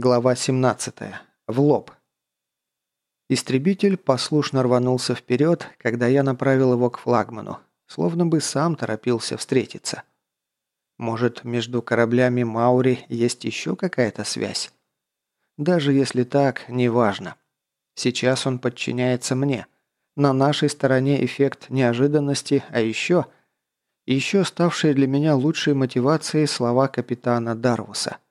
Глава 17. В лоб. Истребитель послушно рванулся вперед, когда я направил его к флагману, словно бы сам торопился встретиться. Может, между кораблями Маури есть еще какая-то связь? Даже если так, неважно. Сейчас он подчиняется мне. На нашей стороне эффект неожиданности, а еще... Еще ставшие для меня лучшей мотивацией слова капитана Дарвуса –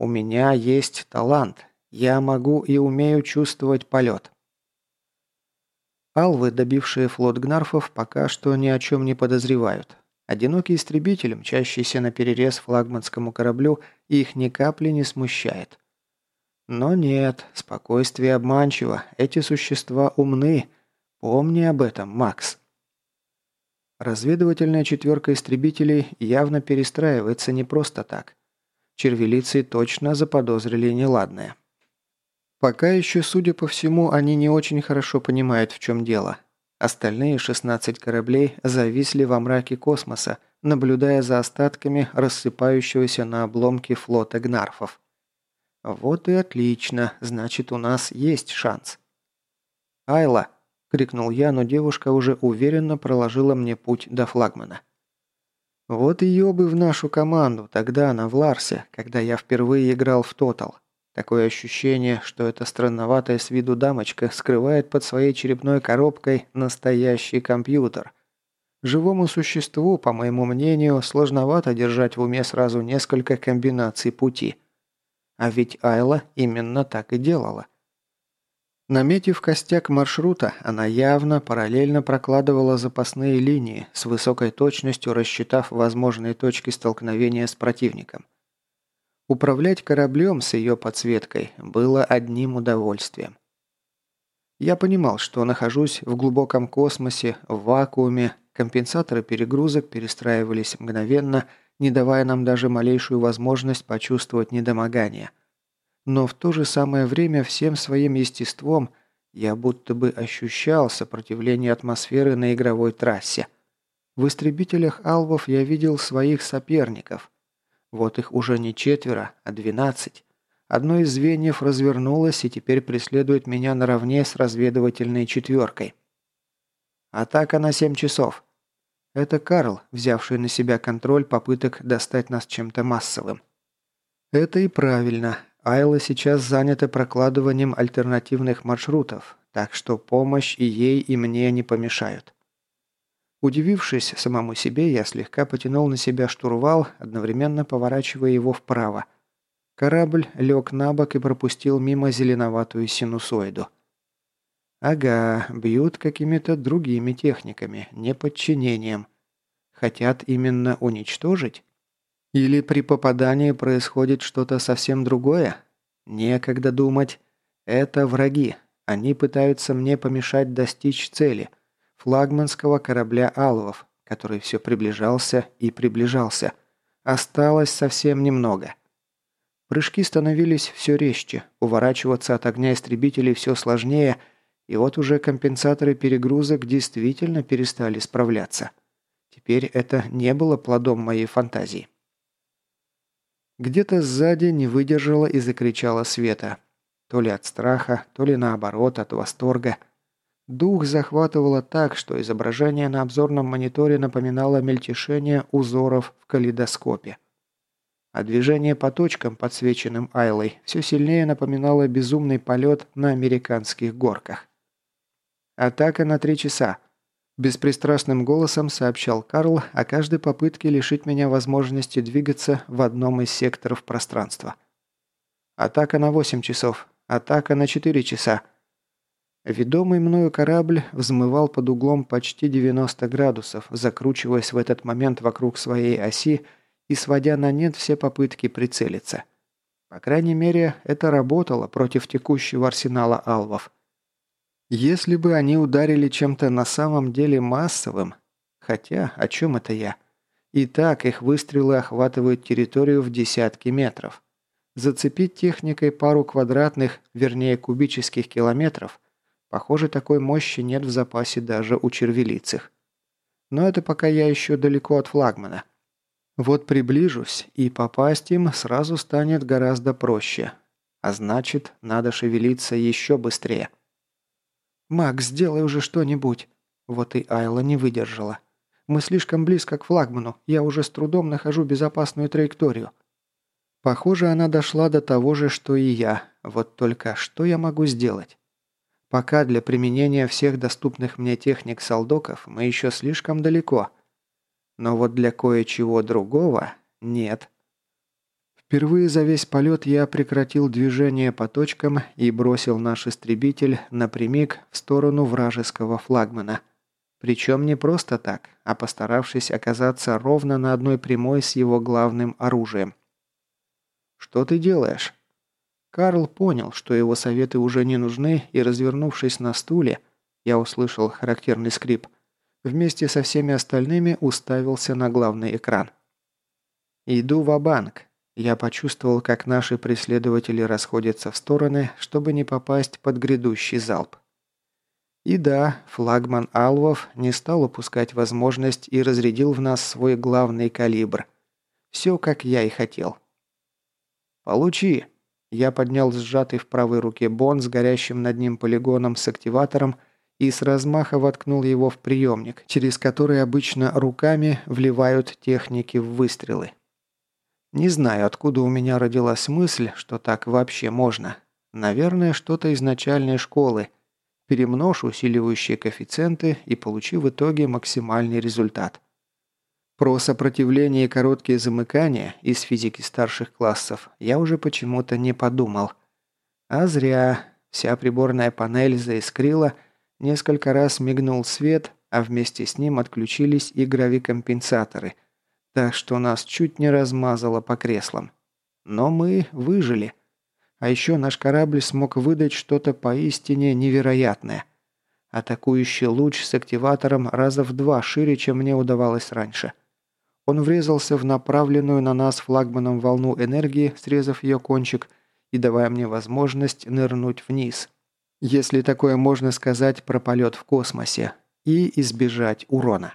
у меня есть талант. Я могу и умею чувствовать полет. Алвы, добившие флот Гнарфов, пока что ни о чем не подозревают. Одинокий истребитель, мчащийся на перерез флагманскому кораблю, их ни капли не смущает. Но нет, спокойствие обманчиво, эти существа умны. Помни об этом, Макс. Разведывательная четверка истребителей явно перестраивается не просто так червелицы точно заподозрили неладное. Пока еще, судя по всему, они не очень хорошо понимают, в чем дело. Остальные 16 кораблей зависли во мраке космоса, наблюдая за остатками рассыпающегося на обломки флота гнарфов. «Вот и отлично, значит, у нас есть шанс». «Айла!» – крикнул я, но девушка уже уверенно проложила мне путь до флагмана. Вот ее бы в нашу команду, тогда на Вларсе, когда я впервые играл в Тотал. Такое ощущение, что эта странноватая с виду дамочка скрывает под своей черепной коробкой настоящий компьютер. Живому существу, по моему мнению, сложновато держать в уме сразу несколько комбинаций пути. А ведь Айла именно так и делала. Наметив костяк маршрута, она явно параллельно прокладывала запасные линии, с высокой точностью рассчитав возможные точки столкновения с противником. Управлять кораблем с ее подсветкой было одним удовольствием. Я понимал, что нахожусь в глубоком космосе, в вакууме, компенсаторы перегрузок перестраивались мгновенно, не давая нам даже малейшую возможность почувствовать недомогание – но в то же самое время всем своим естеством я будто бы ощущал сопротивление атмосферы на игровой трассе. В истребителях алвов я видел своих соперников. Вот их уже не четверо, а двенадцать. Одно из звеньев развернулось и теперь преследует меня наравне с разведывательной четверкой. Атака на семь часов. Это Карл, взявший на себя контроль попыток достать нас чем-то массовым. Это и правильно. Айла сейчас занята прокладыванием альтернативных маршрутов, так что помощь и ей, и мне не помешают. Удивившись самому себе, я слегка потянул на себя штурвал, одновременно поворачивая его вправо. Корабль лег на бок и пропустил мимо зеленоватую синусоиду. Ага, бьют какими-то другими техниками, не подчинением. Хотят именно уничтожить? Или при попадании происходит что-то совсем другое? Некогда думать. Это враги. Они пытаются мне помешать достичь цели. Флагманского корабля «Алвов», который все приближался и приближался. Осталось совсем немного. Прыжки становились все резче, уворачиваться от огня истребителей все сложнее, и вот уже компенсаторы перегрузок действительно перестали справляться. Теперь это не было плодом моей фантазии. Где-то сзади не выдержала и закричала Света. То ли от страха, то ли наоборот, от восторга. Дух захватывало так, что изображение на обзорном мониторе напоминало мельтешение узоров в калейдоскопе. А движение по точкам, подсвеченным Айлой, все сильнее напоминало безумный полет на американских горках. Атака на три часа. Беспристрастным голосом сообщал Карл о каждой попытке лишить меня возможности двигаться в одном из секторов пространства. Атака на 8 часов. Атака на 4 часа. Ведомый мною корабль взмывал под углом почти 90 градусов, закручиваясь в этот момент вокруг своей оси и сводя на нет все попытки прицелиться. По крайней мере, это работало против текущего арсенала алвов. Если бы они ударили чем-то на самом деле массовым, хотя о чем это я? И так их выстрелы охватывают территорию в десятки метров. Зацепить техникой пару квадратных, вернее кубических километров, похоже, такой мощи нет в запасе даже у червелицых. Но это пока я еще далеко от флагмана. Вот приближусь, и попасть им сразу станет гораздо проще. А значит, надо шевелиться еще быстрее. «Макс, сделай уже что-нибудь!» Вот и Айла не выдержала. «Мы слишком близко к флагману. Я уже с трудом нахожу безопасную траекторию». Похоже, она дошла до того же, что и я. Вот только что я могу сделать? Пока для применения всех доступных мне техник солдоков мы еще слишком далеко. Но вот для кое-чего другого нет. Впервые за весь полет я прекратил движение по точкам и бросил наш истребитель напрямик в сторону вражеского флагмана. Причем не просто так, а постаравшись оказаться ровно на одной прямой с его главным оружием. «Что ты делаешь?» Карл понял, что его советы уже не нужны, и, развернувшись на стуле, я услышал характерный скрип, вместе со всеми остальными уставился на главный экран. «Иду в банк я почувствовал, как наши преследователи расходятся в стороны, чтобы не попасть под грядущий залп. И да, флагман Алвов не стал упускать возможность и разрядил в нас свой главный калибр. Все, как я и хотел. «Получи!» Я поднял сжатый в правой руке бон с горящим над ним полигоном с активатором и с размаха воткнул его в приемник, через который обычно руками вливают техники в выстрелы. Не знаю, откуда у меня родилась мысль, что так вообще можно. Наверное, что-то из начальной школы. Перемножь усиливающие коэффициенты и получи в итоге максимальный результат. Про сопротивление и короткие замыкания из физики старших классов я уже почему-то не подумал. А зря. Вся приборная панель заискрила, несколько раз мигнул свет, а вместе с ним отключились и гравикомпенсаторы – так что нас чуть не размазало по креслам. Но мы выжили. А еще наш корабль смог выдать что-то поистине невероятное. Атакующий луч с активатором раза в два шире, чем мне удавалось раньше. Он врезался в направленную на нас флагманом волну энергии, срезав ее кончик и давая мне возможность нырнуть вниз. Если такое можно сказать про полет в космосе. И избежать урона.